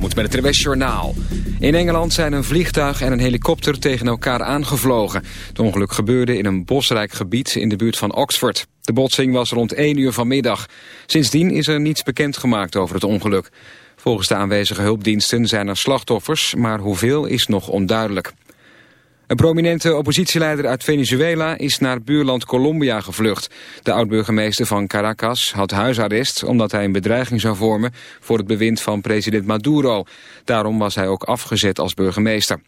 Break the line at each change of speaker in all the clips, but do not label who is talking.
moet met het RWS Journaal. In Engeland zijn een vliegtuig en een helikopter tegen elkaar aangevlogen. Het ongeluk gebeurde in een bosrijk gebied in de buurt van Oxford. De botsing was rond 1 uur vanmiddag. Sindsdien is er niets bekend gemaakt over het ongeluk. Volgens de aanwezige hulpdiensten zijn er slachtoffers, maar hoeveel is nog onduidelijk. Een prominente oppositieleider uit Venezuela is naar buurland Colombia gevlucht. De oud-burgemeester van Caracas had huisarrest omdat hij een bedreiging zou vormen voor het bewind van president Maduro. Daarom was hij ook afgezet als burgemeester.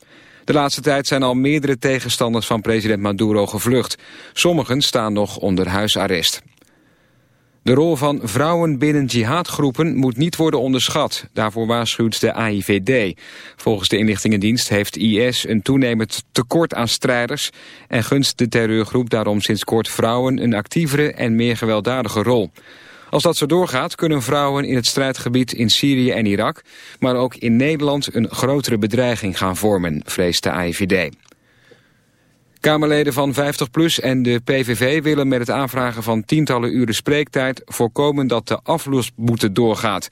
De laatste tijd zijn al meerdere tegenstanders van president Maduro gevlucht. Sommigen staan nog onder huisarrest. De rol van vrouwen binnen jihadgroepen moet niet worden onderschat. Daarvoor waarschuwt de AIVD. Volgens de inlichtingendienst heeft IS een toenemend tekort aan strijders... en gunst de terreurgroep daarom sinds kort vrouwen een actievere en meer gewelddadige rol. Als dat zo doorgaat kunnen vrouwen in het strijdgebied in Syrië en Irak... maar ook in Nederland een grotere bedreiging gaan vormen, vreest de AIVD. Kamerleden van 50PLUS en de PVV willen met het aanvragen van tientallen uren spreektijd voorkomen dat de aflosboete doorgaat.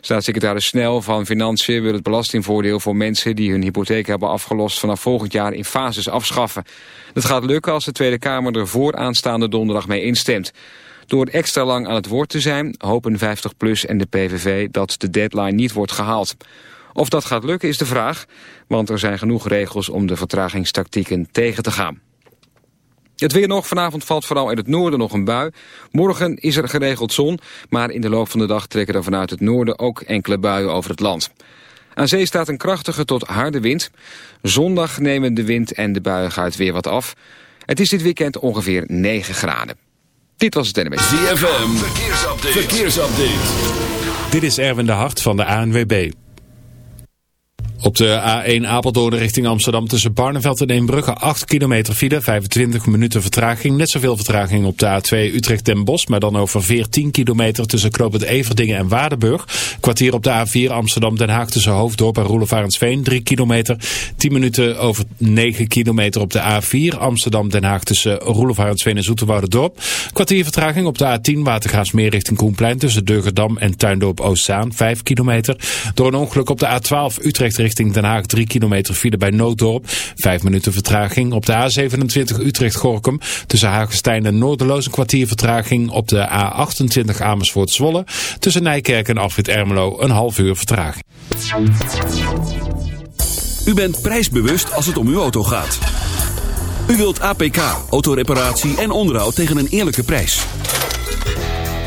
Staatssecretaris Snel van Financiën wil het belastingvoordeel voor mensen die hun hypotheek hebben afgelost vanaf volgend jaar in fases afschaffen. Dat gaat lukken als de Tweede Kamer er voor aanstaande donderdag mee instemt. Door extra lang aan het woord te zijn hopen 50PLUS en de PVV dat de deadline niet wordt gehaald. Of dat gaat lukken is de vraag, want er zijn genoeg regels om de vertragingstactieken tegen te gaan. Het weer nog. Vanavond valt vooral in het noorden nog een bui. Morgen is er geregeld zon, maar in de loop van de dag trekken er vanuit het noorden ook enkele buien over het land. Aan zee staat een krachtige tot harde wind. Zondag nemen de wind en de buiigheid weer wat af. Het is dit weekend ongeveer 9 graden. Dit was het NMS.
ZFM, verkeersupdate. verkeersupdate.
Dit is Erwin de Hart van de ANWB. Op de A1 Apeldoorn richting Amsterdam tussen Barneveld en Eembrugge 8 kilometer file, 25 minuten vertraging. Net zoveel vertraging op de A2 Utrecht den Bosch, maar dan over 14 kilometer tussen Knoopend Everdingen en Waardenburg. Kwartier op de A4 Amsterdam Den Haag tussen Hoofddorp en Roelevarensveen 3 kilometer. 10 minuten over 9 kilometer op de A4 Amsterdam Den Haag tussen Roelevarensveen en Dorp. Kwartier vertraging op de A10 Watergaasmeer richting Koenplein tussen Deugerdam en Tuindorp Oostzaan 5 kilometer. Door een ongeluk op de A12 Utrecht richting richting Den Haag 3 kilometer file bij Nooddorp. 5 minuten vertraging op de A27 Utrecht-Gorkum. Tussen Hagestein en Noorderloos een kwartier vertraging op de A28 Amersfoort-Zwolle. Tussen Nijkerk en Afrit Ermelo een half uur vertraging.
U bent prijsbewust als het om uw auto gaat. U wilt APK, autoreparatie en onderhoud tegen een eerlijke prijs.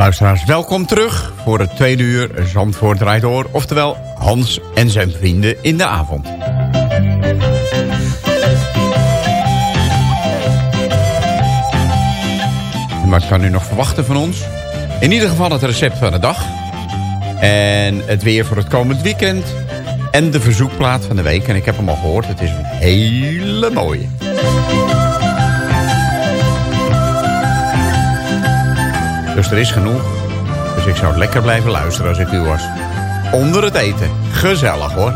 Luisteraars, welkom terug voor het tweede uur Zandvoort draait door. Oftewel Hans en zijn vrienden in de avond. Wat kan u nog verwachten van ons? In ieder geval het recept van de dag. En het weer voor het komend weekend. En de verzoekplaat van de week. En ik heb hem al gehoord, het is een hele mooie. Dus er is genoeg. Dus ik zou lekker blijven luisteren als ik u was. Onder het eten. Gezellig hoor.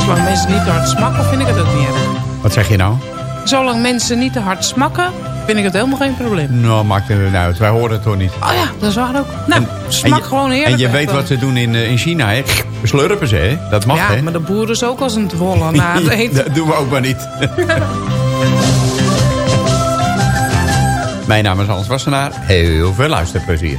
Zolang mensen niet door het smakken, vind ik het ook niet erg.
Wat zeg je nou?
zolang mensen niet te hard smakken, vind ik het helemaal geen probleem.
Nou, maakt er niet uit. Wij horen het toch niet.
Oh ja, dat is waar ook. Nou, smak
je,
gewoon heerlijk.
En je weet wat ze doen in, eh, in China, hè? Slurpen ze, hè? Dat mag,
Ja,
hè?
maar de boeren is ook als een dwolle na het eten.
dat doen we ook maar niet. Mijn naam is Hans Wassenaar. Heel veel luisterplezier.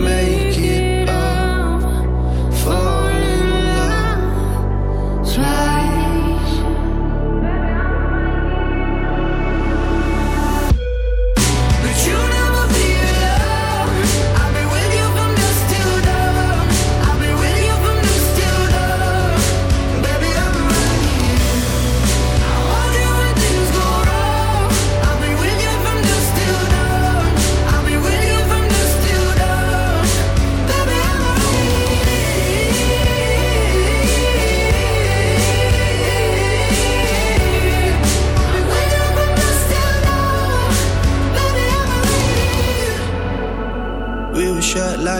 made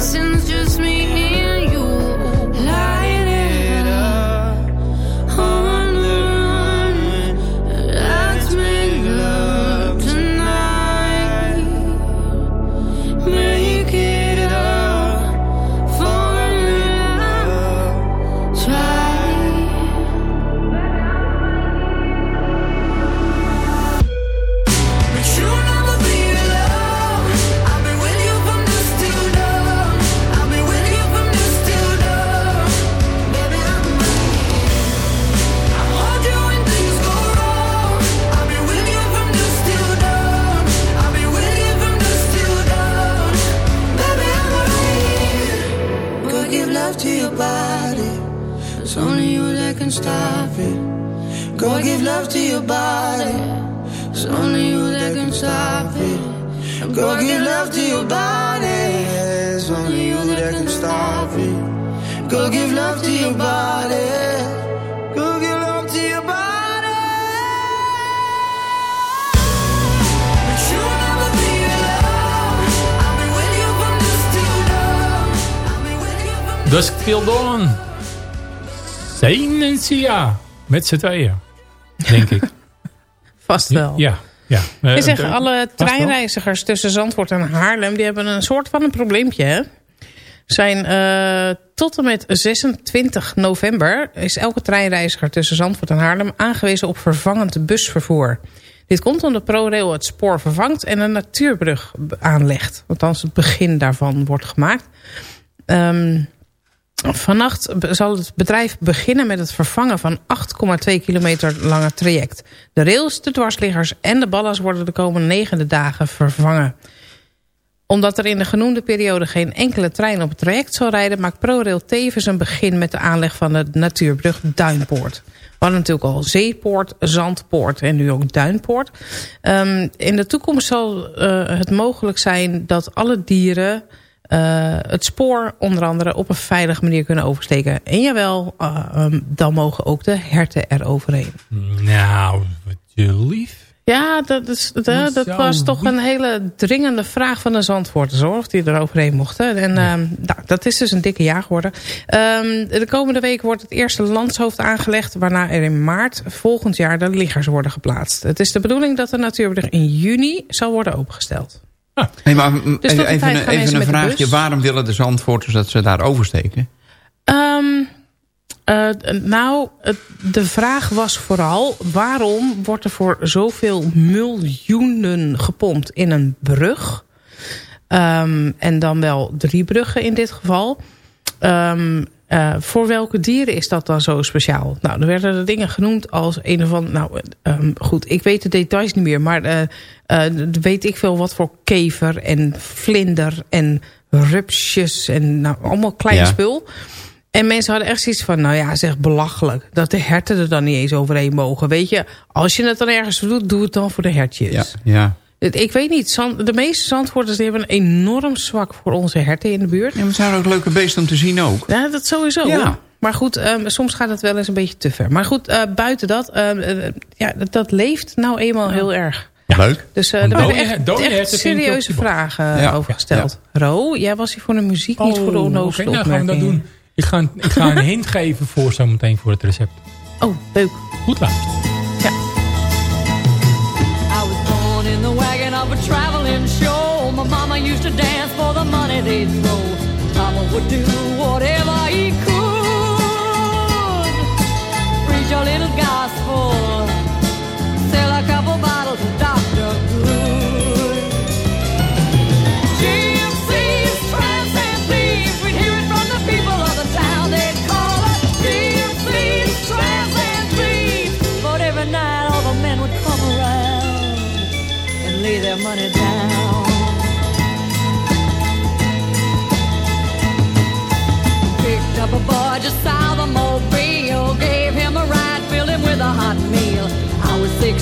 and your sins just me
Sia. Met z'n tweeën. Denk ik.
Vast wel.
Ja. ja.
Je zegt,
eh,
alle treinreizigers tussen Zandvoort en Haarlem... die hebben een soort van een probleempje, hè? Zijn eh, tot en met 26 november... is elke treinreiziger tussen Zandvoort en Haarlem... aangewezen op vervangend busvervoer. Dit komt omdat ProRail het spoor vervangt... en een natuurbrug aanlegt. Althans, het begin daarvan wordt gemaakt. Ehm Vannacht zal het bedrijf beginnen met het vervangen van 8,2 kilometer lange traject. De rails, de dwarsliggers en de ballast worden de komende negende dagen vervangen. Omdat er in de genoemde periode geen enkele trein op het traject zal rijden... maakt ProRail tevens een begin met de aanleg van de natuurbrug Duinpoort. We hadden natuurlijk al Zeepoort, Zandpoort en nu ook Duinpoort. Um, in de toekomst zal uh, het mogelijk zijn dat alle dieren... Uh, het spoor onder andere op een veilige manier kunnen oversteken. En jawel, um, dan mogen ook de herten er overheen.
Nou, wat je lief.
Ja, dat, is, dat, dat was toch een hele dringende vraag van de Zandvoorters, hoor. Of die er overheen mochten. En ehm, nou, dat is dus een dikke jaar geworden. Ehm, de komende week wordt het eerste landshoofd aangelegd... waarna er in maart volgend jaar de liggers worden geplaatst. Het is de bedoeling dat de natuurbrug in juni zal worden opengesteld.
Hey, maar
Dus
even, even een vraagje. Waarom willen de Zandvoorters dat ze daar oversteken?
Ehm, eh, nou, de vraag was vooral... waarom wordt er voor zoveel miljoenen gepompt in een brug? Ehm, en dan wel drie bruggen in dit geval. Ehm, eh, voor welke dieren is dat dan zo speciaal? Nou, er werden er dingen genoemd als een of andere... Nou, ehm, goed, ik weet de details niet meer. Maar eh, eh, weet ik veel wat voor kever en vlinder en rupsjes... en nou, allemaal klein
Ja.
spul. En mensen hadden echt zoiets van... nou ja, zeg belachelijk. Dat de herten er dan niet eens overheen mogen. Weet je, als je het dan ergens doet... doe het dan voor de hertjes.
Ja, ja.
Ik weet niet, Zand- de meeste zandvoorters die hebben een enorm zwak voor onze herten in de buurt.
ja maar het zijn ook leuke beesten om te zien ook.
Ja, dat sowieso.
Ja.
hoor. Maar goed, ehm, soms gaat het wel eens een beetje te ver. Maar goed, eh, buiten dat, ehm, eh, ja, dat, dat leeft nou eenmaal heel erg.
Leuk.
Dus eh
Want
daar werden
dode-
echt, serieuze vragen
Ja.
over gesteld. Ro, jij was hier voor de muziek, niet voor de
Oh,
onnozele
oké, nou gaan we dat doen. Ik ga, een- ik ga een hint geven voor zometeen voor het recept.
Oh, leuk.
Goed luisteren.
Traveling show. My mama used to dance for the money they'd throw. Papa would do whatever he could. Preach a little gospel.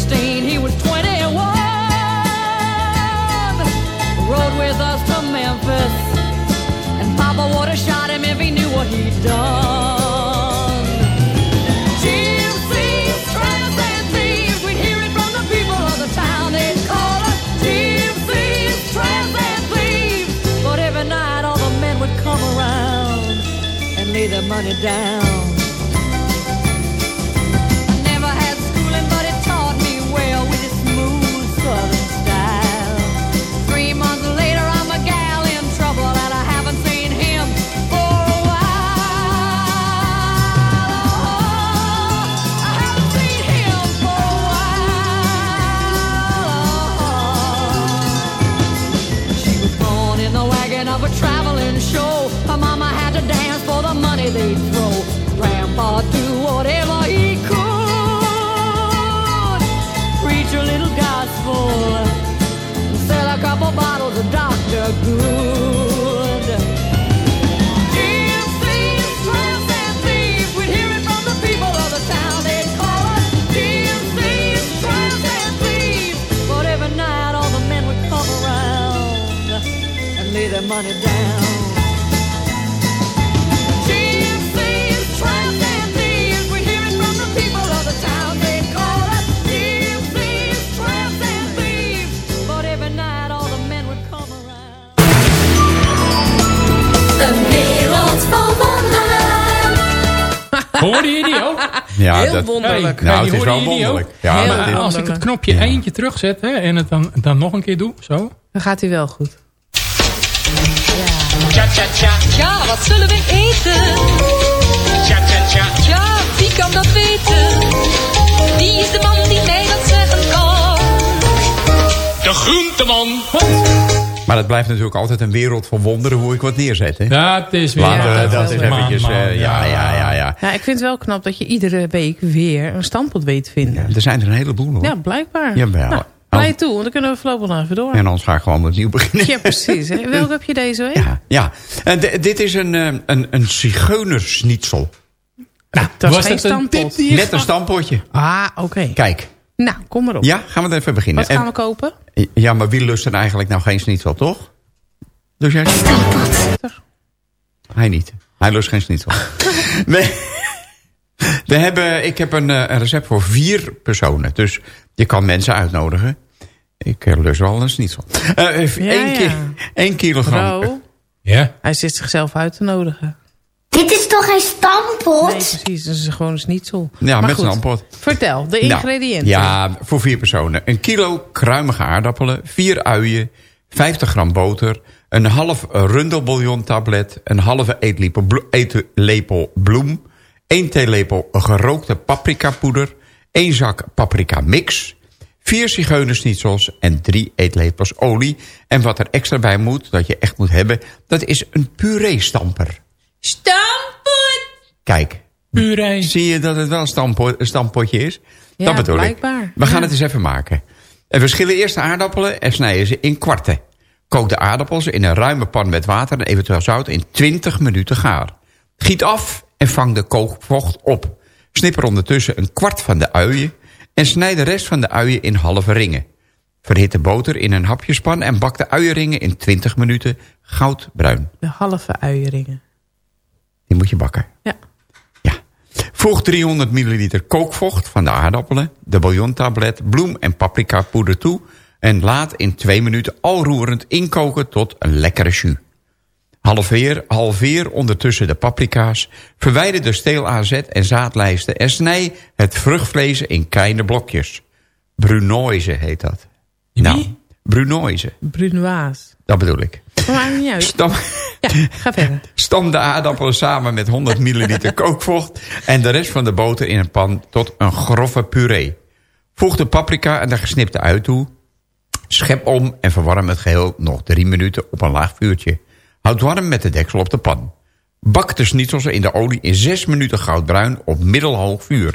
16, he was 21. Rode with us to Memphis, and Papa would have shot him if he knew what he'd done. Tramps, and thieves, we'd hear it from the people of the town. They'd call us and thieves. But every night all the men would come around and lay their money down. They'd throw. Grandpa do whatever he could. Preach a little gospel. Sell a couple bottles of Dr. Good. Gypsies, tramps,
Hoorde je die ook?
Ja,
Heel
dat,
wonderlijk.
Nou, het is wel wonderlijk. Ja,
Maar als ik het knopje
Ja.
eentje terugzet hè, en het dan, dan nog een keer doe, zo.
Dan gaat hij wel goed.
Ja, wat zullen we eten? Ja, wie kan dat weten? Wie is de man die mij dat zeggen kan?
De groenteman.
Maar het blijft natuurlijk altijd een wereld van wonderen hoe ik wat neerzet. Hè?
Ja, het is weer...
Laten we
ja,
dat
is
eventjes...
maan,
eh, ja, ja, ja, ja.
Ja, ik vind het wel knap dat je iedere week weer een standpunt weet te vinden.
Er zijn er een heleboel hoor.
Ja, blijkbaar.
Jawel.
Nou, Blij toe, want dan kunnen we voorlopig nog even door.
En anders ga ik gewoon opnieuw beginnen.
Ja, precies. hè. Welke heb je deze week?
Ja, ja. En d- dit is een, eh, een, een zigeunersnietsel.
Nou, dat is
was
geen
het een
standpot.
tip die je
Net een stampotje.
Ah, oké.
Kijk.
Nou, kom maar op.
Ja, gaan we even beginnen.
Wat gaan we
En-
kopen?
ja, maar wie lust er eigenlijk nou geen schnitzel, toch? Dus jij... Hij niet. Hij lust geen schnitzel. nee. We hebben, ik heb een, eh, een recept voor vier personen. Dus je kan mensen uitnodigen. Ik eh, lust wel een schnitzel. Eh even
Ja,
één,
ja.
ki- kilogram.
Bro,
Ja?
hij zit zichzelf uit te nodigen.
Dit is toch geen stampot?
Nee, precies. Dat is gewoon een schnitzel.
Ja,
Maar
met een ampot.
Vertel, de
Nou,
ingrediënten.
ja, voor vier personen. Een kilo kruimige aardappelen, vier uien, 50 gram boter... een half rundelbouillon tablet, een halve eetlepel, blo- eetlepel bloem... één theelepel gerookte paprikapoeder... één zak paprika mix... vier zigeunersnietsels en drie eetlepels olie. En wat er extra bij moet, dat je echt moet hebben... dat is een puree-stamper.
Stampot!
Kijk,
Puree.
Zie je dat het wel een stampo- een stampotje is?
Ja,
dat bedoel
blijkbaar.
ik. We gaan
Ja.
het eens even maken. En we schillen eerst de aardappelen en snijden ze in kwarten. Kook de aardappels in een ruime pan met water en eventueel zout in 20 minuten gaar. Giet af en vang de kookvocht op. Snip er ondertussen een kwart van de uien... en snijd de rest van de uien in halve ringen. Verhit de boter in een hapjespan en bak de uienringen in 20 minuten goudbruin.
De halve uieringen.
Die moet je bakken.
Ja.
Ja. Voeg 300 milliliter kookvocht van de aardappelen, de bouillontablet, bloem en paprika poeder toe... en laat in twee minuten al roerend inkoken tot een lekkere jus. Halveer, halveer ondertussen de paprika's, verwijder de steelazet en zaadlijsten... en snij het vruchtvlees in kleine blokjes. Brunoise heet dat. Nou, brunoise,
Brunoise.
dat bedoel ik.
Maakt niet uit.
Stam,
ga verder.
Stam de aardappelen samen met 100 milliliter kookvocht... en de rest van de boter in een pan tot een grove puree. Voeg de paprika en de gesnipte ui toe. Schep om en verwarm het geheel nog drie minuten op een laag vuurtje. Houd warm met de deksel op de pan. Bak de schnitzels in de olie in zes minuten goudbruin op middelhoog vuur.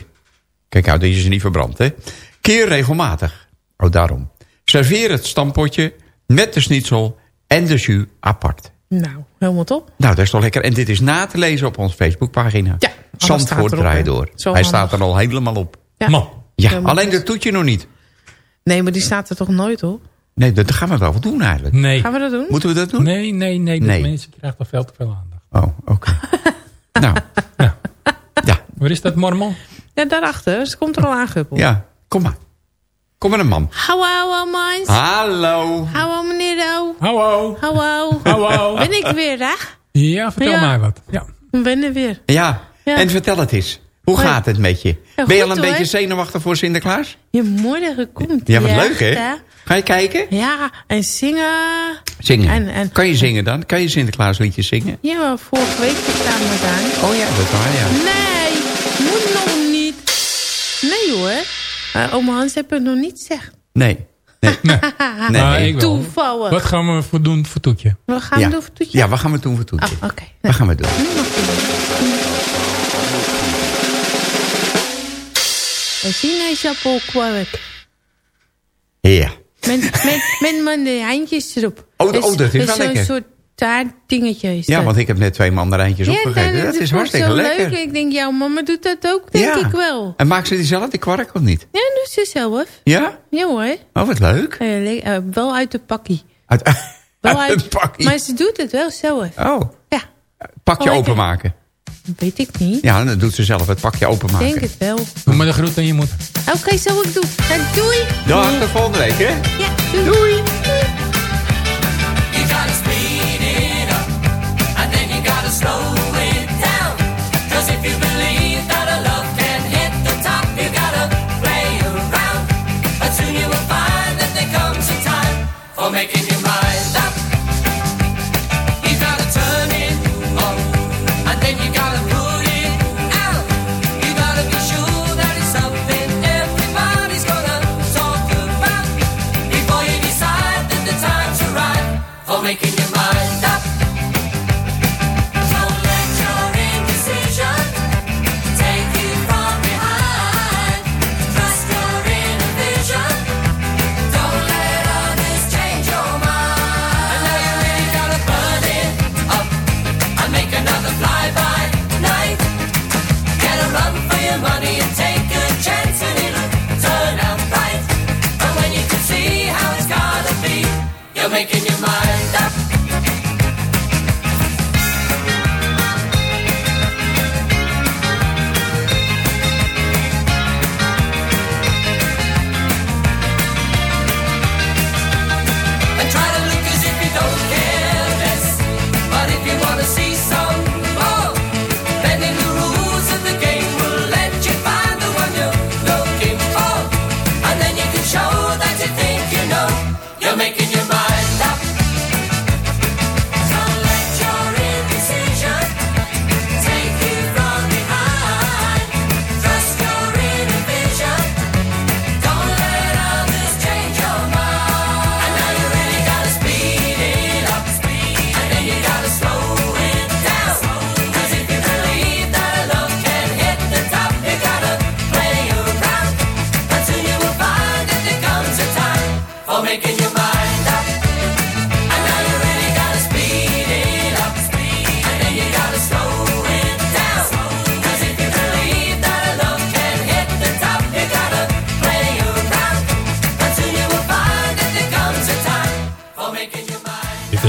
Kijk uit dat je ze niet verbrandt, hè. Keer regelmatig. Oh, daarom. Serveer het stampotje met de schnitzel en de jus apart.
Nou, helemaal top.
Nou, dat is toch lekker. En dit is na te lezen op onze Facebookpagina.
Ja,
Zandvoort draai door.
Zo
Hij
handig.
staat er al helemaal op.
Ja.
Man.
Ja,
Helemaal
alleen
goed.
dat toetje nog niet.
Nee, maar die staat er toch nooit op?
Nee, dat gaan we wel doen eigenlijk.
Nee.
Gaan we dat doen?
Moeten we dat doen?
Nee, nee, nee. De
Nee.
mensen krijgen toch veel te veel aandacht.
Oh, oké. nou,
Ja.
ja,
Waar is dat mormel?
Ja, daarachter. Ze komt er al aangehuppeld.
ja. Kom maar. Kom maar een man.
Hallo, hallo, mans.
Hallo.
Hallo, meneer Do.
Hallo.
Hallo.
Hallo.
Ben ik weer, hè?
Ja, vertel
Ja.
mij wat. Ja.
Ik ben er weer.
Ja.
Ja.
en vertel het eens. Hoe
Hoi.
gaat het met je?
Ja,
ben je al een
hoor.
beetje zenuwachtig voor Sinterklaas?
Je morgen komt.
Ja, wat leuk hè? Ga je kijken?
Ja, en zingen.
Zingen.
En- en-
kan je zingen dan? Kan je Sinterklaasliedjes zingen?
Ja, vorige week gestaan we daar.
Oh ja, dat is waar ja.
Nee, moet nog niet. Nee hoor. Uh, oma Hans heeft het nog niet gezegd.
Nee. Nee. nee.
Ik wel.
Toevallig.
Wat gaan we voor doen voor toetje?
We gaan
ja.
doen voor toetje.
Ja, wat gaan we doen voor toetje?
Oh, oké.
Wat gaan we doen?
Mag je. Een sinaasappelkwark.
Ja.
Met, met, met mandarijntjes erop.
Oh, oh, dat is wel
zo'n
lekker.
soort taartdingetje is
Ja,
dat.
want ik heb net twee mandarijntjes opgegeten.
dan-
Dat is
ik
hartstikke
zo
lekker.
leuk. Ik denk, jouw mama doet dat ook, denk
ja.
ik wel.
En maakt ze die zelf, die kwark, of niet?
Ja, doet ze zelf.
Ja?
Ja hoor.
Oh, wat leuk.
Eh, le- eh, wel uit de pakkie.
Uit,
Wel
uit pakje.
Maar ze doet het wel zelf.
Oh,
Ja,
pakje
Oh,
openmaken.
weet ik niet.
Ja, dan doet ze zelf het pakje
Ik
openmaken.
denk het wel.
Doe maar de groet aan je moeder.
Oké, zo ik doe. Dan doei.
Dag, tot volgende week, hè?
Ja, doei. doei.
Slow it down. Cause if you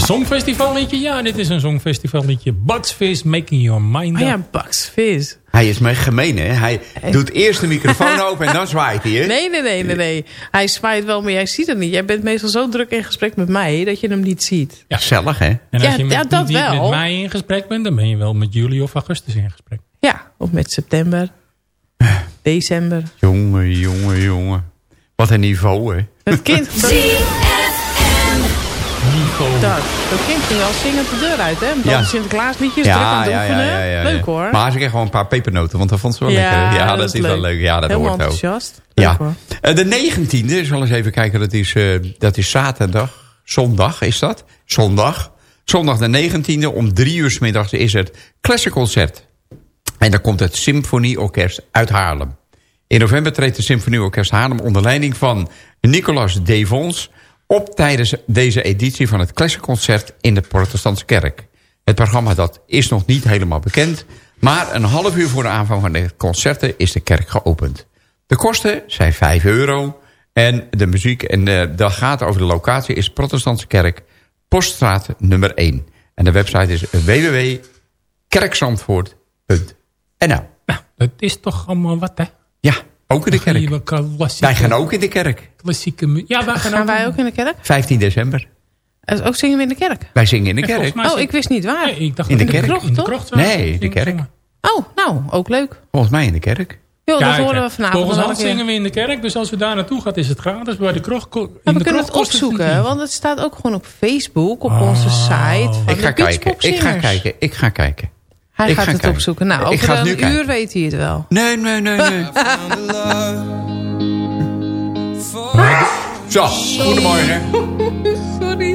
songfestivalliedje? Ja, dit is een songfestivalliedje. Bugs Fizz, Making Your Mind
Oh
Up.
ja, Bugs Fizz.
Hij is me gemeen, hè? Hij doet eerst de microfoon open en dan zwaait hij, hè?
Nee, nee, nee, nee, nee. Hij zwaait wel, maar jij ziet het niet. Jij bent meestal zo druk in gesprek met mij dat je hem niet ziet.
Gezellig, hè?
En als
Ja,
je met,
ja, dat
niet
wel.
met mij in gesprek bent, dan ben je wel met juli of augustus in gesprek.
Ja, of met september, december.
Jongen, jongen, jongen. Wat een niveau, hè?
Het kind...
Niveau.
dat, dat kind ging al zingend de deur uit, hè? Met
Ja.
ja. Sinterklaas liedjes druk aan het oefenen. Leuk hoor.
Maar ze kreeg gewoon een paar pepernoten, want dat vond ze wel lekker. Ja, dat, is wel leuk. Ja, dat
Helemaal
hoort ook.
enthousiast. Leuk
Ja.
hoor.
Eh, De 19e, zal eens even kijken, dat is, eh, dat is zaterdag. Zondag is dat? Zondag. Zondag de 19e, om drie uur 's middags is het Classicconcert. En dan komt het Symfonieorkest uit Haarlem. In november treedt het Symfonieorkest Haarlem onder leiding van Nicolas Devons... op tijdens deze editie van het Classicconcert in de Protestantse Kerk. Het programma dat is nog niet helemaal bekend... maar een half uur voor de aanvang van de concerten is de kerk geopend. De kosten zijn 5 euro en de muziek en dat gaat over de locatie is Protestantse Kerk, Poststraat nummer 1. En de website is www.kerkzandvoort.nl.
Nou, dat is toch allemaal wat, hè?
Ja, ook in de kerk. Wij gaan ook in de kerk.
Klassieke Ja, wij gaan,
Gaan wij ook in de kerk?
15 december.
Eh, Ook zingen we in de kerk?
Wij zingen in de
En
kerk.
Oh, ik wist niet waar.
Nee, ik dacht
In de kerk.
krocht,
In de
toch?
Nee, de kerk.
Oh, nou, ook leuk.
Volgens mij in de kerk.
Jo, dat horen we vanavond
Volgens ons zingen we in de kerk, dus als we daar naartoe gaan is het gratis. Bij de krocht, in
Maar we
de
kunnen
krocht
het opzoeken, want het staat ook gewoon op Facebook, op onze site van
Ik ga
de
kijken. Ik ga kijken. Ik ga kijken.
Hij
Ik
gaat
ga
het
kijken.
opzoeken. Nou,
Ik
over
ga het nu
een
kijken.
uur weet hij het wel.
Nee, nee, nee, nee. Zo, goedemorgen.
Sorry.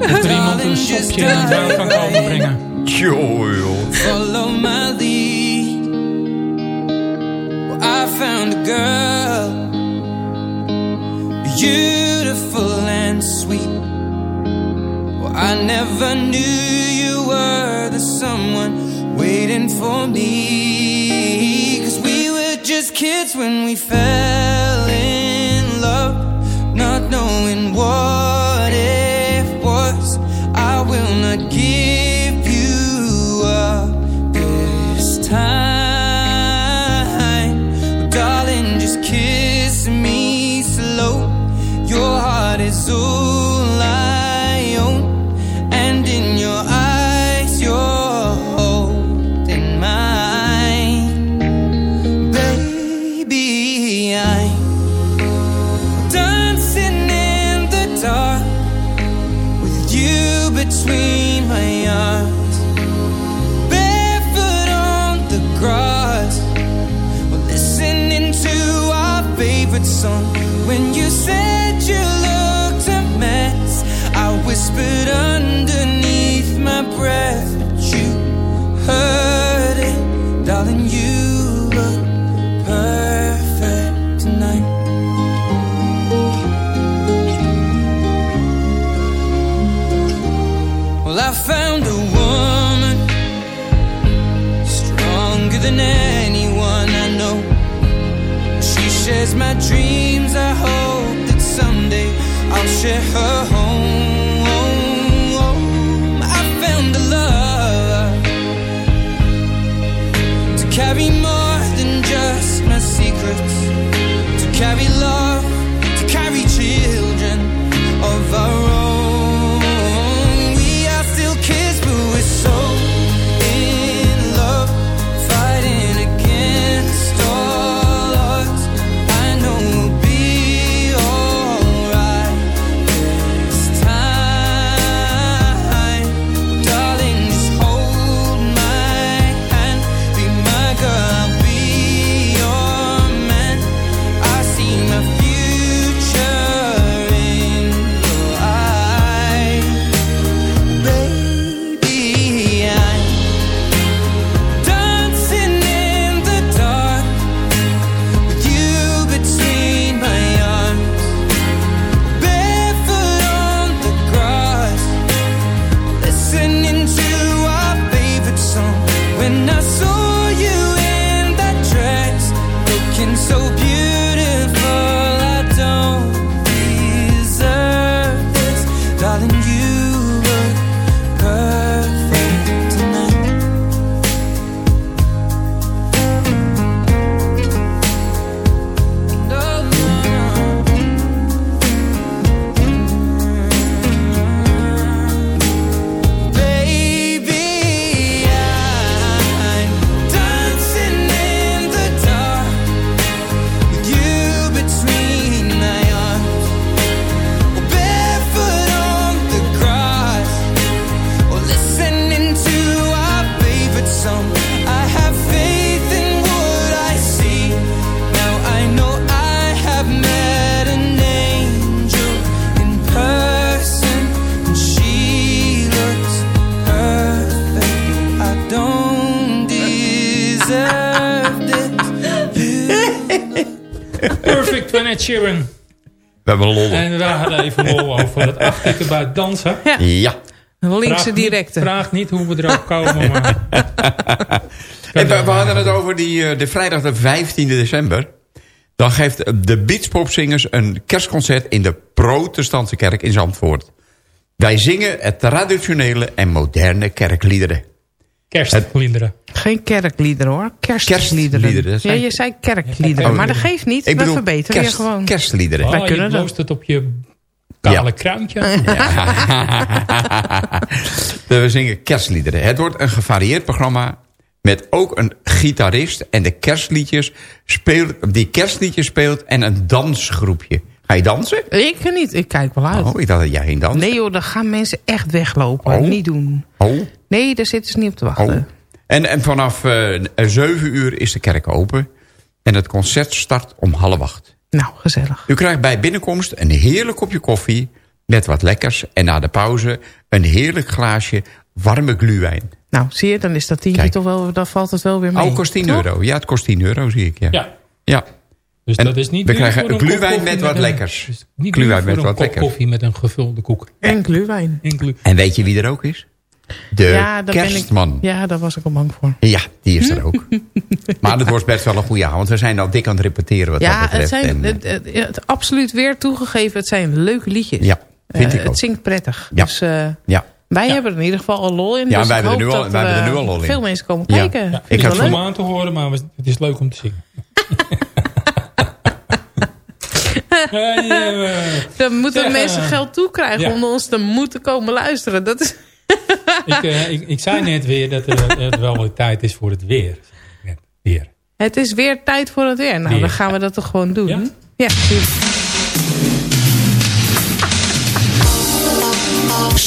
Of er iemand een sopje in drank kan komen brengen.
Joh, joh.
Follow my lead. I found a girl, beautiful and sweet. I never knew you were the someone waiting for me. Cause we were just kids when we fell in love, not knowing what it was. I will not give found a woman stronger than anyone I know. She shares my dreams. I hope that someday I'll share her home. I found a love to carry more
Ed Sheeran.
We hebben lol.
En we hadden even lol over het afkikken bij het dansen.
Ja,
Ja.
linkse directe.
Vraag niet hoe we erop komen, maar...
We, we hadden het over die, eh, de vrijdag de 15 december. Dan geeft de Beachpopzingers een kerstconcert in de protestantse kerk in Zandvoort. Wij zingen het traditionele en moderne kerkliederen.
Kerstliederen.
Geen kerkliederen hoor. Kerstliederen.
Kerstliederen,
Ja,
zijn-
je zei kerkliederen.
Oh,
maar dat geeft niet.
Ik
we verbeteren
kerst-
je gewoon.
kerstliederen.
Wij
Oh,
kunnen
je het op je kale
Ja.
kruintje.
we zingen kerstliederen. Het wordt een gevarieerd programma met ook een gitarist en de kerstliedjes speelt, die kerstliedjes speelt en een dansgroepje. Ga je dansen?
Ik niet. Ik kijk wel uit.
Oh, ik dacht dat jij ging dansen.
Nee joh, dan gaan mensen echt weglopen.
Oh.
Niet doen.
Oh,
Nee, daar zitten ze niet op te wachten.
oh. En, en vanaf eh 7 uur is de kerk open. En het concert start om half acht.
Nou, gezellig.
U krijgt bij binnenkomst een heerlijk kopje koffie met wat lekkers. En na de pauze een heerlijk glaasje warme gluwijn.
Nou, zie je, dan is dat tientje
Kijk.
toch wel, dan valt het wel weer mee.
Oh, kost 10
Toch?
euro. Ja, het kost 10 euro, zie ik. Ja.
Ja.
ja.
Dus
En
dat is niet
we krijgen gluwijn met wat lekkers.
dus niet
Gluwijn
duur
met wat
een kop
lekkers.
koffie met een gevulde koek.
En gluwijn.
En glu-
En weet je wie er ook is? De
ja,
kerstman.
Ik, ja, daar was ik al bang voor.
Ja, die is er ook. maar het wordt best wel een goede avond. We zijn al dik aan het repeteren wat
ja,
dat
het
betreft.
zijn
En,
het, het, het- absoluut weer toegegeven. Het zijn leuke liedjes.
ja, vind
Eh,
ik ook.
Het zingt prettig.
Ja.
Dus eh,
Ja.
wij hebben er in ieder geval al lol in.
Ja,
dus
wij hebben er nu al- wij hebben er
eh,
nu al lol in.
Veel mensen komen kijken.
Ja. Ik heb zo-
om aan te horen, maar het is leuk om te zingen.
Dan moeten
Ja.
mensen geld toekrijgen
Ja.
om ons te moeten komen luisteren. Dat is...
ik, eh, ik, ik zei net weer dat er, het wel wat tijd is voor het weer. Net, Weer.
Het is weer tijd voor het weer. Nou,
Weer.
dan gaan we dat toch gewoon doen.
Ja?
Ja,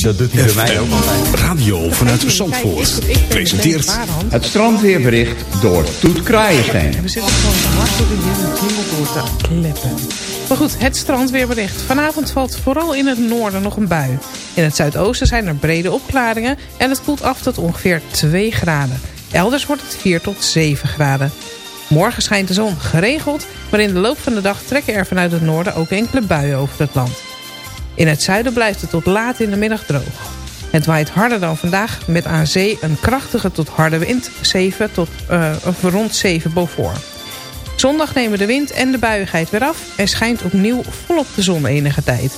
Dat doet hij bij mij ook altijd.
Radio vanuit
Kijk,
Zandvoort.
ik- ik ben
Presenteert.
Het strandweerbericht door Toet Kraaienstein.
We zitten gewoon hartstikke in de jingle door te kleppen. Maar goed, het strandweerbericht. Vanavond valt vooral in het noorden nog een bui. In het zuidoosten zijn er brede opklaringen en het koelt af tot ongeveer 2 graden. Elders wordt het 4 tot 7 graden. Morgen schijnt de zon geregeld, maar in de loop van de dag trekken er vanuit het noorden ook enkele buien over het land. In het zuiden blijft het tot laat in de middag droog. Het waait harder dan vandaag met aan zee een krachtige tot harde wind, 7 tot, eh, of rond 7 Beaufort. Zondag nemen de wind en de buiigheid weer af en schijnt opnieuw volop de zon enige tijd.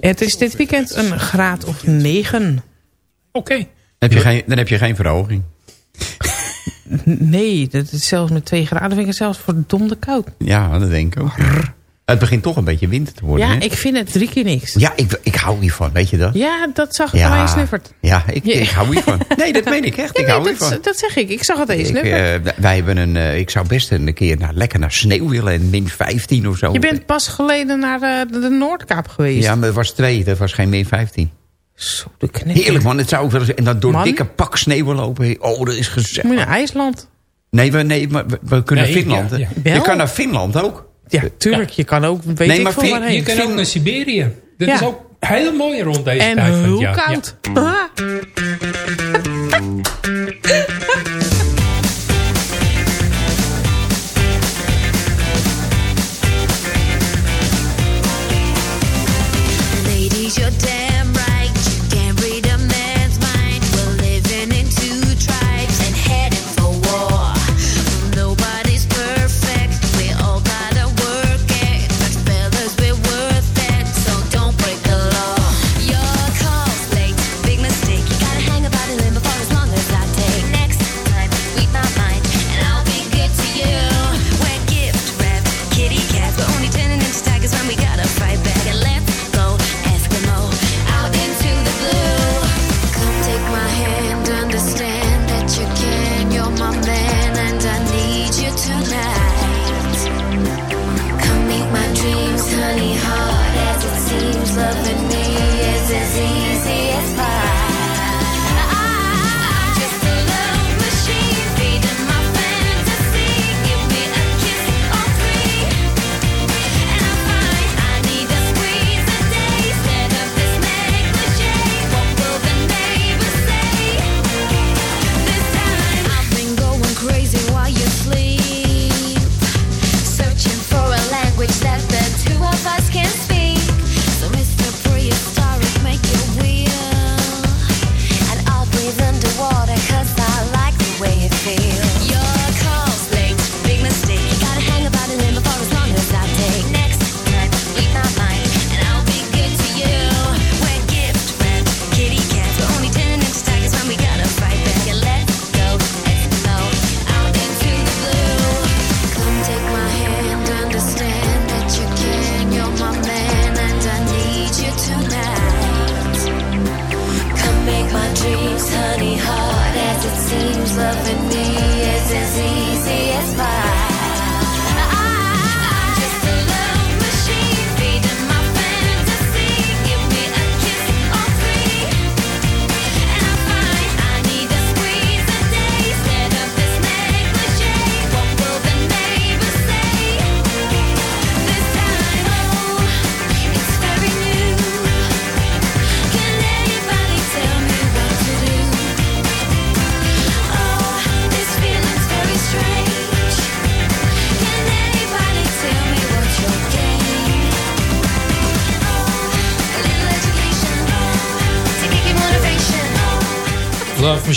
Het is dit weekend een graad of 9.
Oké.
Heb je geen, dan heb je geen verhoging.
Nee, dat is zelfs met 2 graden vind ik het zelfs verdomde koud.
Ja, dat denk ik ook. Het begint toch een beetje winter te worden.
Ja,
hè?
ik vind het drie keer niks.
ja ik, ik hou hiervan, weet je dat?
Ja, dat zag ik aan je sniffert.
ja ik,
Ja.
ik hou hiervan. Nee, dat meen ik echt.
Ja,
ik
nee,
hou
dat,
hiervan.
dat zeg ik. Ik zag het eens
Ik,
sniffert.
eh, wij hebben een, eh, ik zou best een keer naar, lekker naar sneeuw willen en min 15 of zo.
Je bent pas geleden naar de, de Noordkaap geweest.
Ja, maar het was twee, dat was geen min 15.
Zo, de knetter.
Heerlijk man, het zou ook wel eens... En dan door
Man.
dikke pak sneeuw lopen. Oh, dat is
Moet je naar IJsland.
Nee, we, nee maar we, we kunnen
Nee,
naar Finland.
ja, ja.
Je kan naar Finland ook.
Ja, tuurlijk. Je kan ook, weet
Nee,
ik
maar
veel
vind-
waarheen.
Je kan ook naar Siberië. Dat
Ja.
is ook heel mooi rond deze
En
tijd van het
heel
jaar. Ja.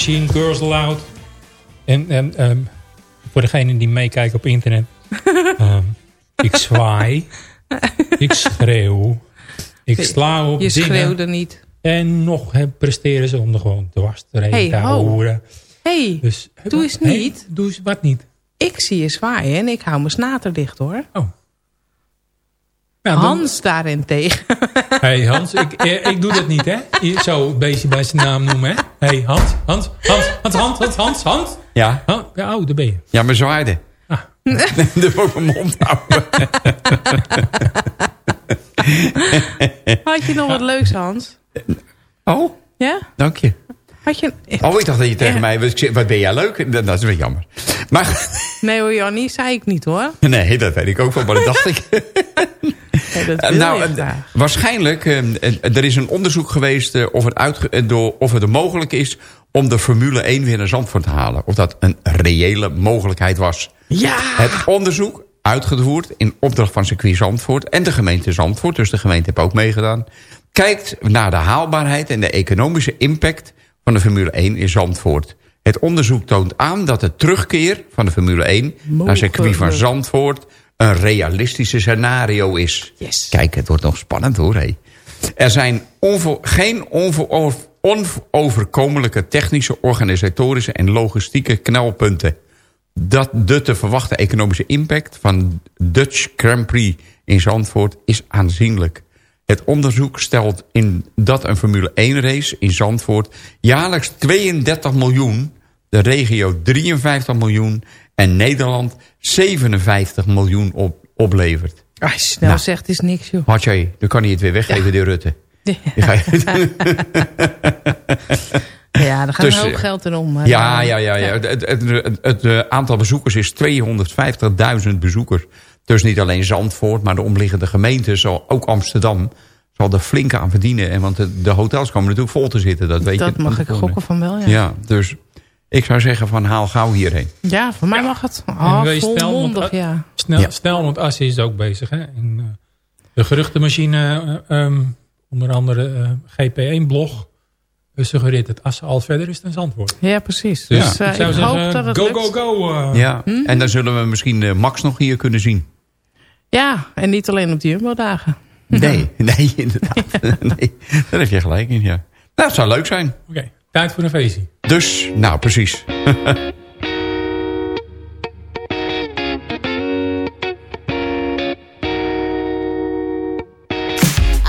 Machine, Girls Aloud. En, en ehm, voor degenen die meekijken op internet. ehm, ik zwaai. ik schreeuw. Ik sla op
Je
dingen.
schreeuwde niet.
En nog presteren ze om er gewoon dwars te.
Hey,
te horen.
hey,
Dus,
doe eens
Hey,
niet.
doe eens wat niet.
Ik zie je zwaaien en ik hou mijn snater dicht hoor.
Oh. Nou,
Hans daarentegen.
Hey Hans, ik, eh, ik doe dat niet, hè? Zo een beetje bij zijn naam noemen, hè? Hey Hans, Hans, Hans, Hans, Hans, Hans, Hans, Hans.
Ja,
Oh, ja, oh, daar ben je.
ja maar zwaarde.
Ah.
De mijn mond houden.
Had je nog wat leuks Hans?
Oh,
Ja?
dank je.
Had je...
Oh, ik dacht dat je tegen
Ja.
mij... Wat wat ben jij leuk? Dat, dat is wel jammer. Maar
Nee hoor Jannie, zei ik niet hoor.
nee, dat weet ik ook wel. Maar dat dacht ik.
Dat
Eh, nou, eh, waarschijnlijk, eh, er is een onderzoek geweest of, het door, of het mogelijk is om de Formule 1 weer naar Zandvoort te halen. Of dat een reële mogelijkheid was.
Ja!
Het onderzoek, uitgevoerd in opdracht van circuit Zandvoort en de gemeente Zandvoort, dus de gemeente heeft ook meegedaan, kijkt naar de haalbaarheid en de economische impact van de Formule 1 in Zandvoort. Het onderzoek toont aan dat de terugkeer van de Formule 1 naar circuit van. Zandvoort een realistische scenario is.
Yes.
Kijk, het wordt nog spannend hoor. Er zijn onvo- geen onvo- onoverkomelijke technische, organisatorische en logistieke knelpunten. Dat de te verwachten economische impact van Dutch Grand Prix in Zandvoort is aanzienlijk. Het onderzoek stelt in dat een Formule 1 race in Zandvoort jaarlijks 32 miljoen, de regio 53 miljoen en Nederland 57 miljoen op, oplevert.
Je snel
Nou.
zegt is niks joh.
Hartje, dan kan hij het weer weggeven, die Rutte.
Ja, er gaat
Dus,
een hoop
eh,
geld in om.
Ja, ja, ja. ja. Het, het, het, het, eh, aantal bezoekers is 250.000 bezoekers. Dus niet alleen Zandvoort, maar de omliggende gemeenten, zo ook Amsterdam, zal er flink aan verdienen. En want de, de hotels komen natuurlijk vol te zitten, dat weet je.
Dat mag ik gokken van wel, ja.
Ja, dus ik zou zeggen van haal gauw hierheen.
Ja, voor mij mag het. Oh,
wees snel,
volmondig,
want-
ja.
Snel,
Ja.
snel want Assie is ook bezig. Hè? En, eh, de geruchtenmachine, eh, ehm, onder andere eh, GP1-blog, suggereert dat Assen al verder is dan Zandvoort.
Ja, precies.
Dus ik zou
ik
zeggen,
hoop dat het
go,
lukt.
go, go. eh.
Ja, en dan zullen we misschien Max nog hier kunnen zien.
Ja, en niet alleen op de Jumbo-dagen.
Nee, nee, inderdaad. nee, daar heb je gelijk in, ja. Nou, het zou leuk zijn.
Oké, tijd voor een feestje.
Dus, nou, precies.
I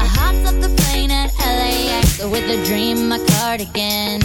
hopped up the plane at LAX with a dream, my cardigan.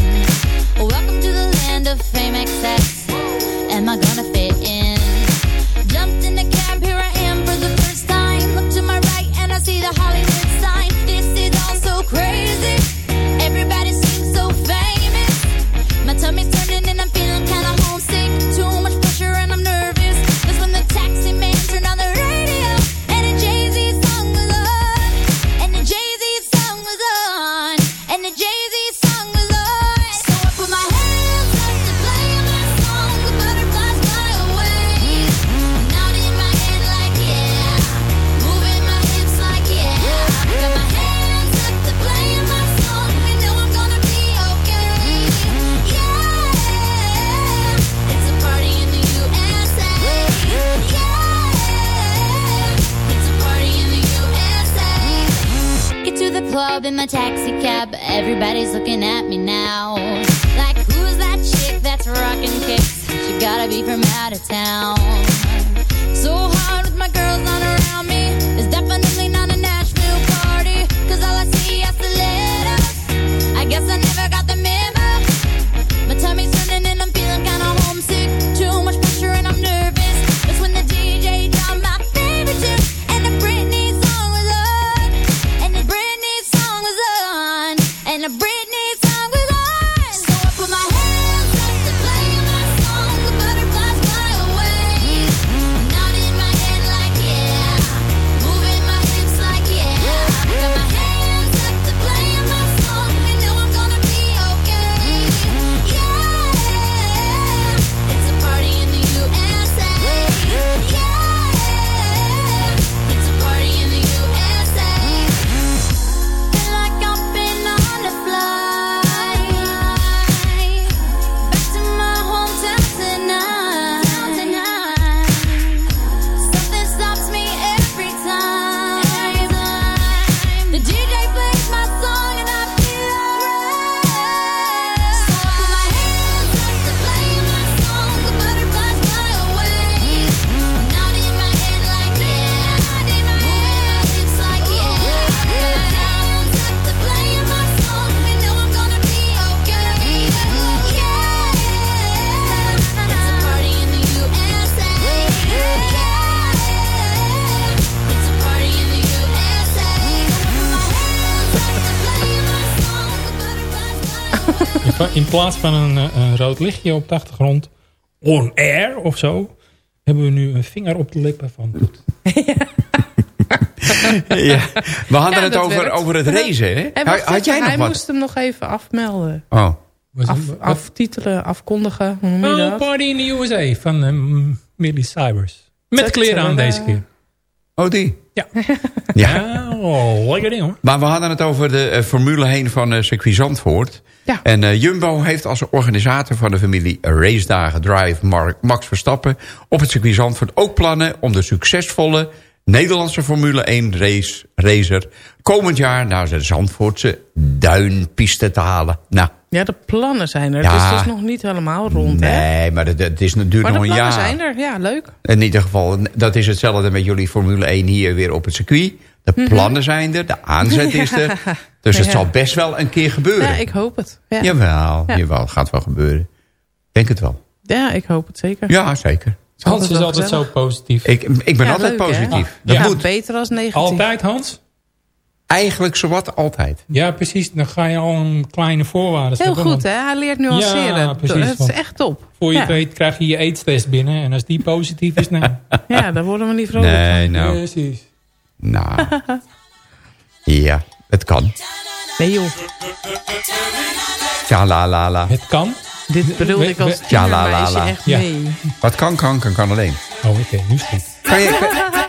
Plaats van een, eh, een rood lichtje op de achtergrond, on air of zo, hebben we nu een vinger op de lippen van
ja. We hadden
Ja,
het over, over het racen, hè?
En
Had, jij nog
hij
wat?
moest hem nog even afmelden.
Oh.
Af, aftitelen, afkondigen. Hoe noem je
Oh,
dat?
Party in the USA van eh, Millie Cyrus. Met kleren aan deze keer.
Oh, die?
Ja.
Ja.
Oh, lekker ding hoor.
Maar we hadden het over de eh, Formule 1 van eh circuit Zandvoort.
Ja.
En eh, Jumbo heeft als organisator van de familie Racedagen Drive Mark, Max Verstappen... op het circuit Zandvoort ook plannen om de succesvolle Nederlandse Formule 1 race, racer... komend jaar naar de Zandvoortse duinpiste te halen. Nou,
Ja, de plannen zijn er.
Ja.
Dus het is nog niet helemaal rond, hè?
nee, maar het, het is, het duurt
Maar de
nog een
plannen
jaar.
zijn er. Ja, leuk.
In ieder geval, dat is hetzelfde met jullie Formule 1 hier weer op het circuit. De plannen zijn er, de aanzet is er. Dus het
Mhm. Ja.
zal best wel een keer gebeuren.
Ja, ik hoop het. Ja,
Jawel,
Ja.
jawel, gaat wel gebeuren. Denk het wel.
ja ik hoop het zeker.
Ja, zeker.
Hans is altijd zo positief.
Ik, ik ben
Ja,
altijd
leuk,
positief. Dat
Ja.
moet
Beter als negatief.
Altijd Hans?
Eigenlijk zowat altijd.
Ja, precies. Dan ga je al een kleine voorwaarden
Heel goed, hè? Hij leert nuanceren.
Ja, precies,
Dat is echt top.
Voor je
ja.
het weet krijg je je eetstest binnen. En als die positief is, nou.
Ja, daar worden we niet vrolijk
Nee,
van.
nou.
Precies.
Nou. ja, het kan.
Nee joh,
Tja la la la.
Het kan.
dit bedoelde ik als
Ja, la, la,
tienermeisje
la.
echt
Ja.
mee.
Wat kan, kan, kan, kan alleen.
Oh, oké. Nu is het goed.
Kan je,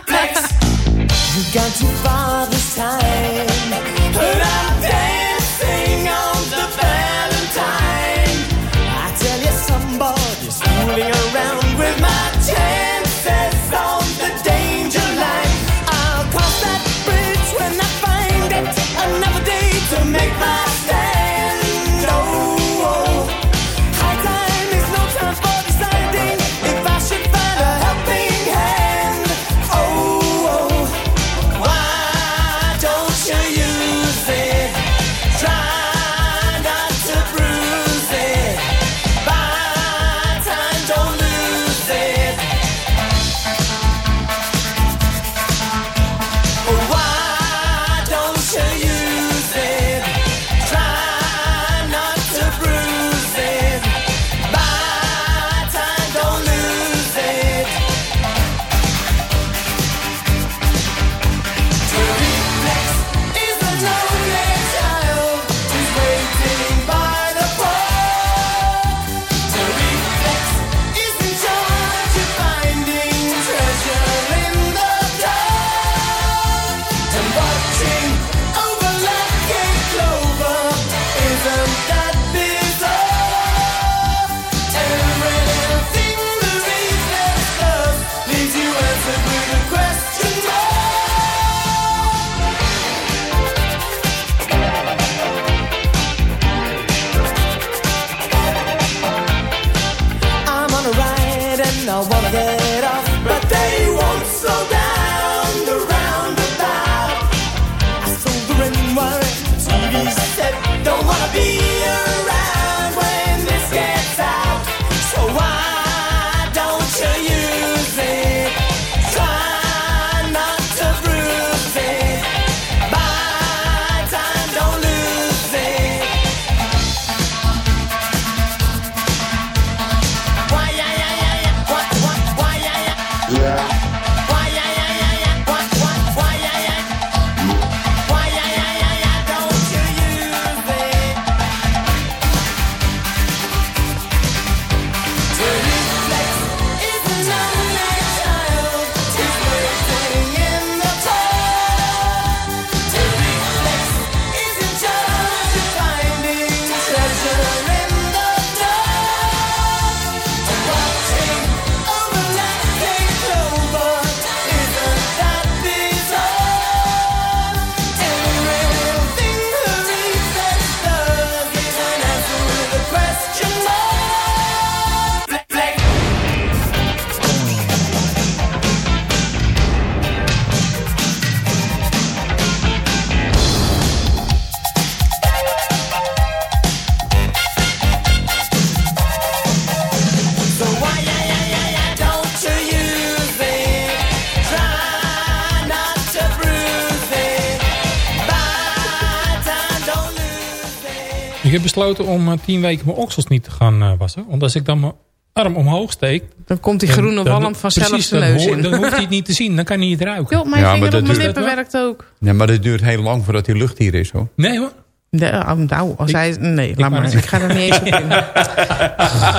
besloten om eh, tien weken mijn oksels niet te gaan eh, wassen. Want als ik dan mijn arm omhoog steek...
Dan komt die groene walm vanzelf
precies,
zijn
dan
neus in.
Dan hoeft hij het niet te zien. Dan kan hij het ruiken.
Joh, mijn
Ja, maar
vinger
dat
op mijn
duurt-
lippen werkt ook.
Nee, maar het duurt heel lang voordat die lucht hier is, hoor.
Nee hoor.
De, oh, nou, als hij... Nee, laat maar. Ik ga er niet eens op in.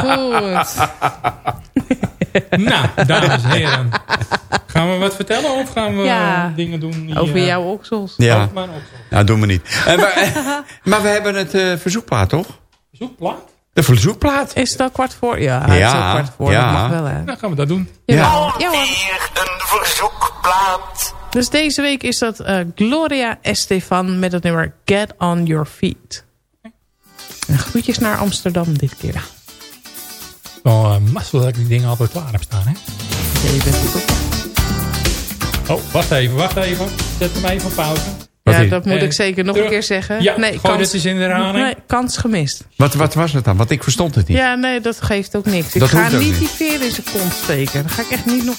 Goed.
Nou, dames en heren. Gaan we wat vertellen of gaan we
Ja.
dingen doen? die,
Over jouw oksels.
Ja,
over mijn oksels?
nou, doen we niet. Eh, maar, eh, maar we hebben het eh, verzoekplaat, toch?
Zoekplaat?
De verzoekplaat.
Is het al kwart voor? Ja, het is
Ja,
al kwart voor.
ja.
Dat mag wel, hè?
Nou, gaan we dat doen.
Ja.
Ja.
een verzoekplaat.
Dus deze week is dat eh, Gloria Estefan met het nummer Get On Your Feet. En groetjes naar Amsterdam dit keer.
Wel uh, mazzel dat ik die dingen altijd klaar heb staan, hè?
Ja, je bent goed op.
Oh, wacht even, wacht even. Zet hem even op pauze.
Wat
Ja,
is-
dat moet
Eh,
ik zeker nog
terug.
een keer zeggen.
Ja,
nee,
gooi
kans,
dit eens in de herhaling.
Nee, kans gemist.
Wat, wat was het dan? Want ik verstond het niet.
Ja, nee, dat geeft ook niks. Ik ga niet. die veer in zijn kont steken. Dan ga ik echt niet nog...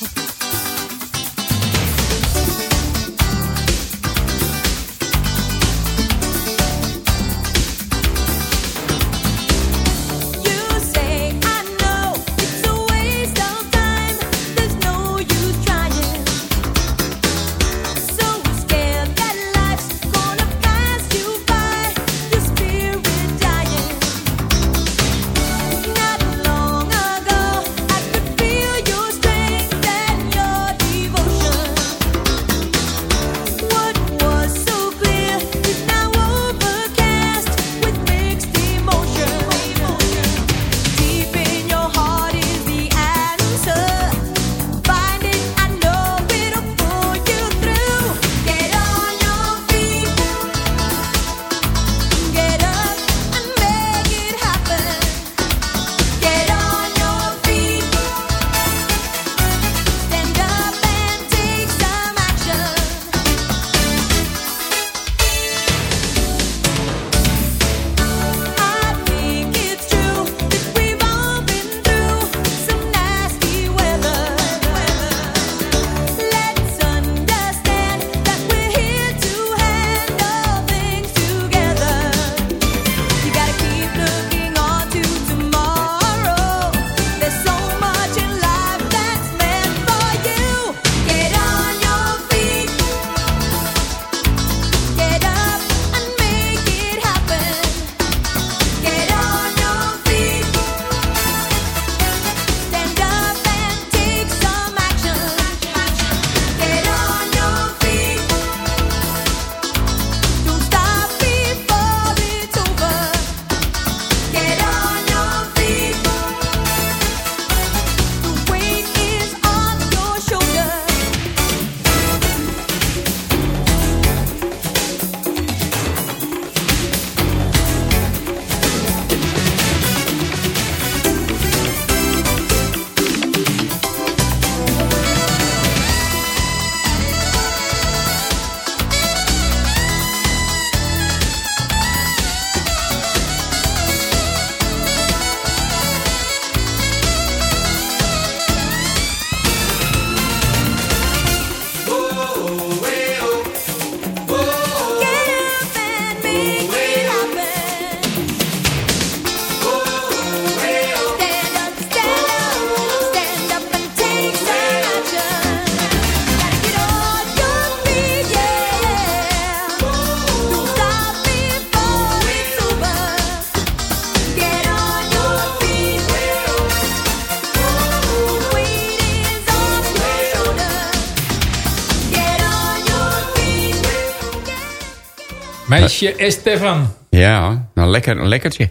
Meisje Estefan.
Ja, nou lekker, een lekkertje.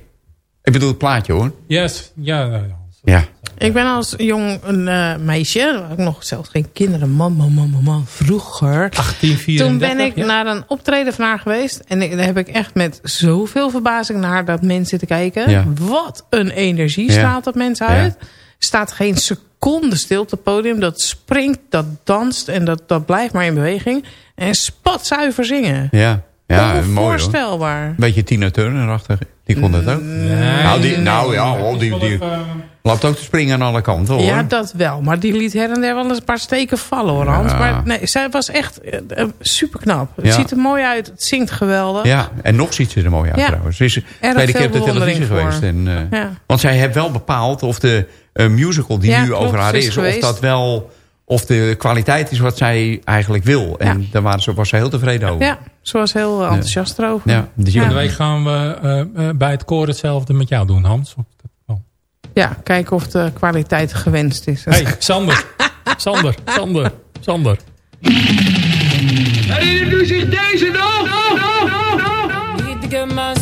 Ik bedoel het plaatje, hoor.
Yes. Ja, ja, ja.
Ja.
Ik ben als jong een eh, meisje, ik nog zelfs geen kinderen, man, man, man, man, man, vroeger.
1834.
Toen ben ik
ja.
naar een optreden van haar geweest. En ik, daar heb ik echt met zoveel verbazing naar dat mens zitten kijken.
Ja.
Wat een energie
Ja.
straalt dat mens uit.
Ja.
Staat geen seconde stil op het podium. Dat springt, dat danst en dat, dat blijft maar in beweging. En spatzuiver zingen.
Ja, Ja, mooi hoor. Beetje Tina Turner-achtig. Die kon dat ook. nou, die, nou ja, hoor, die, die loopt ook te springen aan alle kanten hoor.
Ja, dat wel. Maar die liet her en der wel eens een paar steken vallen hoor, Hans.
Ja.
Maar nee, zij was echt super knap. Het
Ja.
ziet er mooi uit. Het zingt geweldig.
Ja, en nog ziet ze er mooi uit
Ja.
trouwens. Ze is tweede
veel
keer op de televisie geweest. En, eh,
Ja.
Want zij heeft wel bepaald of de eh, musical die
Ja,
nu
klopt,
over haar
is
is... of dat wel of de kwaliteit is wat zij eigenlijk wil. En daar waren ze, was ze heel tevreden over.
Ja, ze was heel enthousiast erover.
Ja, dus
week gaan we eh, eh, bij het koor hetzelfde met jou doen, Hans.
Ja, kijken of de kwaliteit gewenst is.
hey, Sander. Sander, Sander, Sander.
Herinnert u zich deze nog?
To get my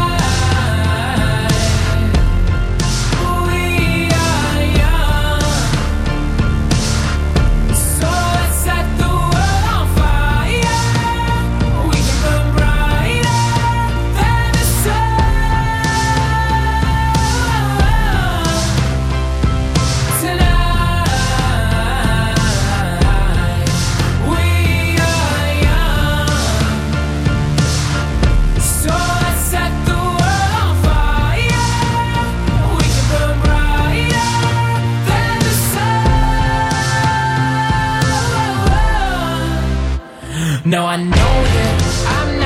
No, I know that I'm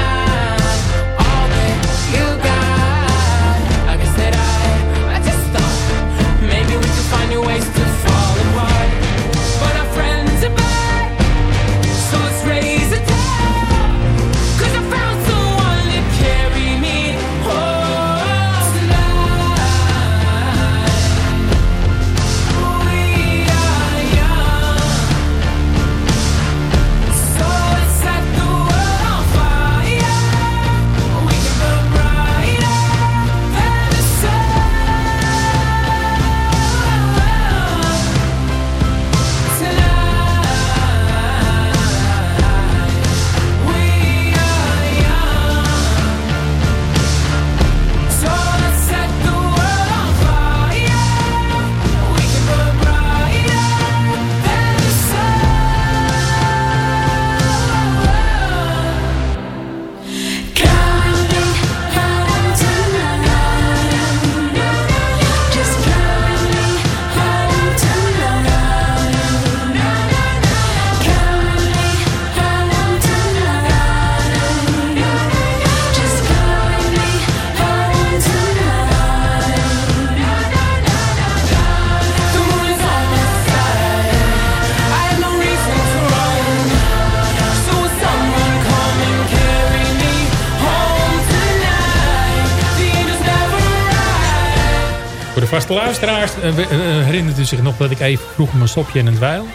vaste luisteraars eh, we- eh, herinnert u zich nog dat ik even vroeg om een stopje en een dweil.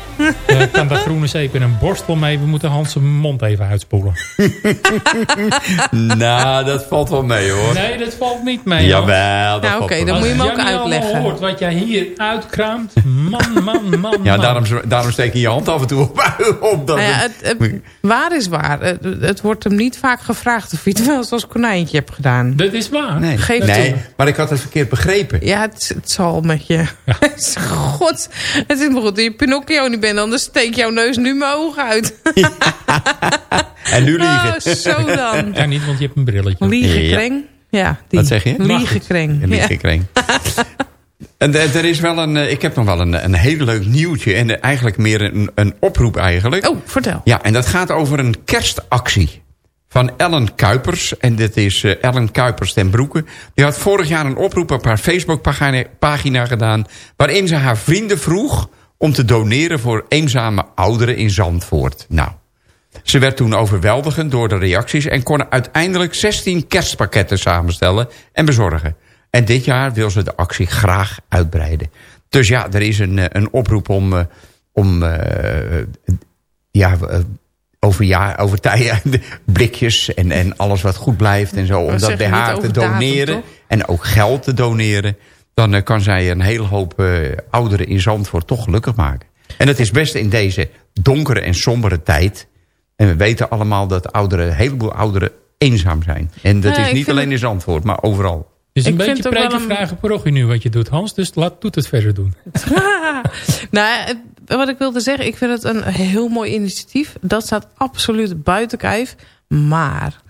Eh kan daar groene zeep en een borstel mee. We moeten Hans zijn mond even uitspoelen.
nou, dat valt wel mee hoor.
Nee, dat valt niet mee.
Jawel, dat
Nou,
valt
oké,
wel
dan
mee.
moet je hem
Als
ook
allemaal
uitleggen.
hoort wat jij hier uitkraamt. Man, man, man,
Ja,
man.
daarom, daarom steek je je hand af en toe op. op dat
Nou ja,
het-
waar is waar. Het, het wordt hem niet vaak gevraagd of je het wel eens als konijntje hebt gedaan.
Dat is waar.
nee,
Geef
nee,
toe.
maar ik had het verkeerd begrepen.
Ja, het, het zal met je... God, het is maar goed dat je Pinocchio niet bent. Anders steek jouw neus nu mijn ogen uit.
En nu liegen.
Oh, zo dan.
Ja, niet, want je hebt een brilletje.
Liegekreng. Ja, die.
Wat zeg je?
Liegekreng.
Een
Ja.
liegekring. En er er is wel een, eh, ik heb nog wel een, een heel leuk nieuwtje. En eh, eigenlijk meer een, een oproep eigenlijk.
Oh, vertel.
Ja, en dat gaat over een kerstactie van Ellen Kuipers. En dit is eh, Ellen Kuipers ten Broeke. Die had vorig jaar een oproep op haar Facebookpagina pagina gedaan... waarin ze haar vrienden vroeg om te doneren voor eenzame ouderen in Zandvoort. Nou, ze werd toen overweldigend door de reacties... en kon uiteindelijk 16 kerstpakketten samenstellen en bezorgen. En dit jaar wil ze de actie graag uitbreiden. Dus ja, er is een, eh, een oproep om, eh, om ja, over, ja, over tijden, blikjes en, en alles wat goed blijft en zo. Om dat bij haar te
datum,
doneren. En ook geld te doneren. Dan eh, kan zij een hele hoop eh, ouderen in Zandvoort toch gelukkig maken. En het is best in deze donkere en sombere tijd. En we weten allemaal dat ouderen, een heleboel ouderen eenzaam zijn. En dat
Ja,
is niet alleen in Zandvoort, maar overal.
Het is een
Ik vind
beetje
het wel
preken
een-
vragen parochie nu wat je doet, Hans. Dus laat Toet het verder doen.
nou, het- wat ik wilde zeggen, ik vind het een heel mooi initiatief. Dat staat absoluut buiten kijf. Maar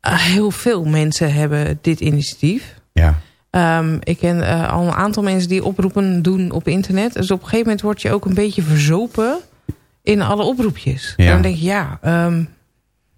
eh, heel veel mensen hebben dit initiatief.
Ja.
Ehm, ik ken eh, al een aantal mensen die oproepen doen op internet. Dus op een gegeven moment word je ook een beetje verzopen in alle oproepjes.
Ja.
Dan denk je, ja, ehm,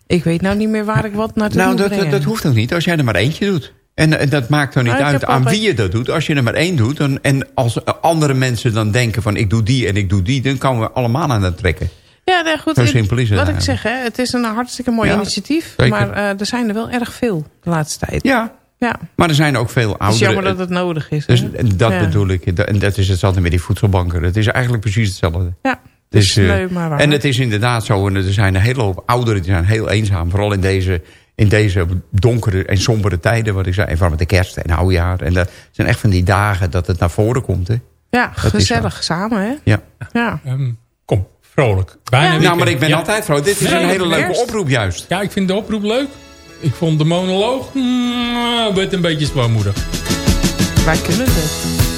ik weet nou niet meer waar ik wat naartoe
Nou,
moet
dat,
brengen.
dat hoeft ook niet als jij er maar eentje doet. En, en dat maakt dan niet
Maar ik
uit aan wie je dat doet. Als je er maar één doet dan, en als andere mensen dan denken van ik doe die en ik doe die... dan komen we allemaal aan het trekken.
Ja, nee, goed.
Zo simpel is het
Wat ik zeg, hè, het is een hartstikke mooi
Ja,
initiatief.
zeker.
Maar eh, er zijn er wel erg veel de laatste tijd.
Ja,
Ja,
maar er zijn ook veel
het is
ouderen...
jammer dat het nodig is.
Dus
hè?
dat
Ja.
bedoel ik. En dat is hetzelfde met die voedselbanken. Het is eigenlijk precies hetzelfde.
Ja,
Dus, eh,
sneu, maar waar.
en het is inderdaad zo. En er zijn een hele hoop ouderen die zijn heel eenzaam. Vooral in deze, in deze donkere en sombere tijden. Wat ik zei. En vooral met de kerst en oudjaar. En dat zijn echt van die dagen dat het naar voren komt. Hè?
ja,
dat
gezellig samen, hè?
Ja.
Ja.
Ehm, kom, vrolijk. Bijna
Nou, maar ik ben
Ja.
altijd vrolijk. Dit is
Nee,
een hele leuke
kerst.
oproep juist.
Ja, ik vind de oproep leuk. Ik vond de monoloog mm, werd een beetje zwaarmoedig.
Wij kunnen het.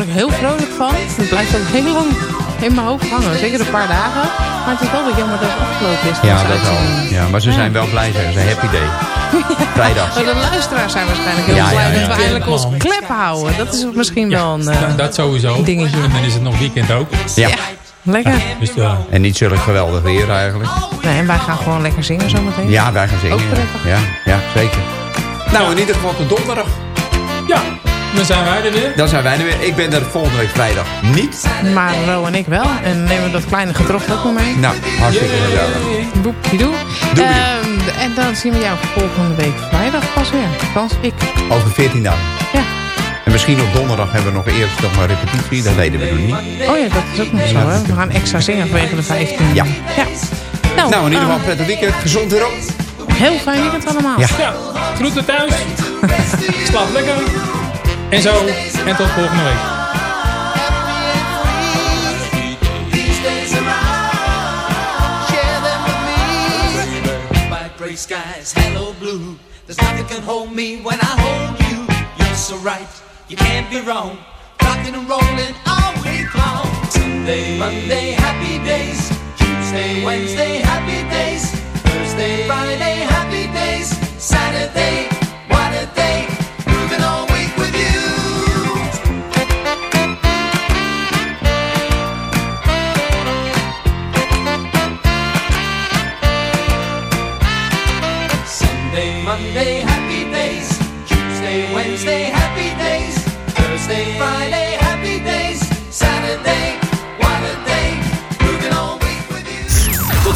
Word ik heel vrolijk van. Het blijft ook heel lang in mijn hoofd hangen. Zeker een paar dagen. Maar het is wel wat jammer dat het afgelopen is.
Ja, dat wel. Ja, maar ze zijn wel blij, zeggen ze. Happy day. Vrijdag.
Maar de luisteraars zijn waarschijnlijk heel
Ja,
blij
ja.
dat we eindelijk ons klep houden. Dat is misschien wel een eh,
nou, dat sowieso.
dingetje.
En dan is het nog weekend ook.
Ja.
Lekker.
Dus ja,
En niet zulk geweldig weer eigenlijk.
Nee, en wij gaan gewoon lekker zingen zometeen.
Ja, wij gaan zingen.
Ook prettig.
Ja, ja, zeker. Nou, in ieder geval tot donderdag.
Dan zijn wij er weer.
Dan zijn wij er weer. Ik ben er volgende week vrijdag niet.
Maar Ro en ik wel. En nemen we dat kleine gedrocht ook nog mee.
Nou, hartstikke gezellig.
Boepiedoe. Ehm, en dan zien we jou volgende week vrijdag pas weer. Althans, ik.
Over 14 dagen.
Ja.
En misschien op donderdag hebben we nog eerst nog maar repetitie. Dat weten we nog niet.
Oh ja, dat is ook nog zo, hè. We gaan extra zingen vanwege de 15.
Ja.
ja. Nou,
Nou, in ieder geval
ehm,
prettig weekend. Gezond weer op.
heel fijn weekend allemaal.
Ja.
Ja, groeten thuis. Slaap lekker. En zo. En tot volgende week.
Bright gray skies, hello blue. There's nothing can hold me when I hold you. You're so right, you can't be wrong. Rocking and rolling all week long. Sunday, Monday, happy days. Tuesday, Wednesday, happy days. Thursday, Friday, happy days. Saturday,